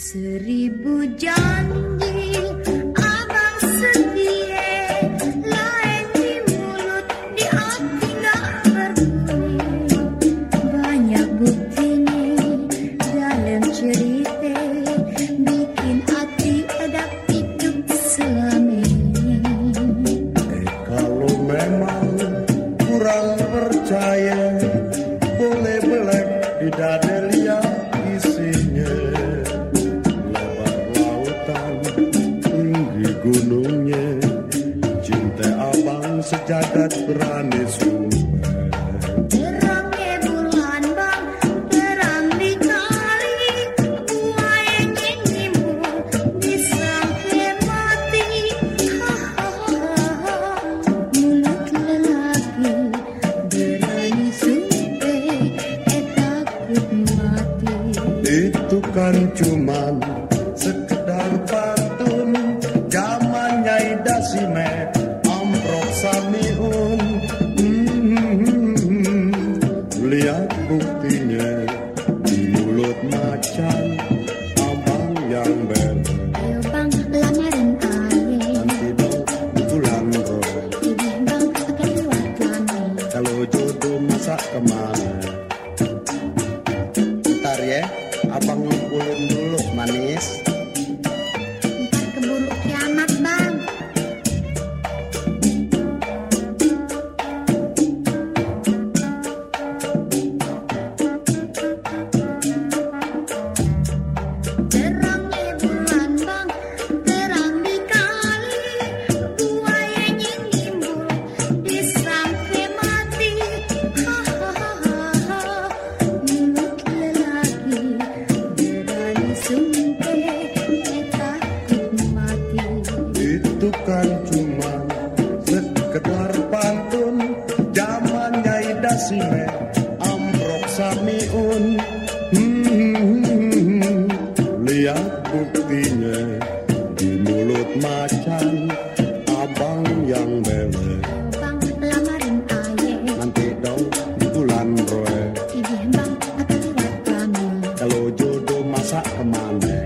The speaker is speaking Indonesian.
Seribu janji abang setia Lain di mulut di hati gak berbunyi Banyak buktinya dalam cerita Bikin hati edak hidup selama Eh, kalau memang kurang percaya Boleh belek tidak ada lihat gunungnya. Cinta abang sejagat berani sumpah Terangnya bulan bang, terang di kali. Buaya nyimbul di sampai mati Hahaha, mulut lelaki berani sumpah Eh takut mati Itu kan cuman sekedar Samiun Hmm, Lihat buktinya Di mulut macan Abang yang ber Ayo bang, lamaran aye Nanti dong tulang roh Ini bang, akan lewat lama Kalau jodoh masa ke mana? Ntar ya Abang ngumpulin dulu manis itu kan cuma sekedar pantun zaman nyai dasime amprok samiun. Hmm, lihat buktinya di mulut macan abang yang melek lamarin nanti dong di bulan roe. Akan kami kalau jodoh masa ke mana?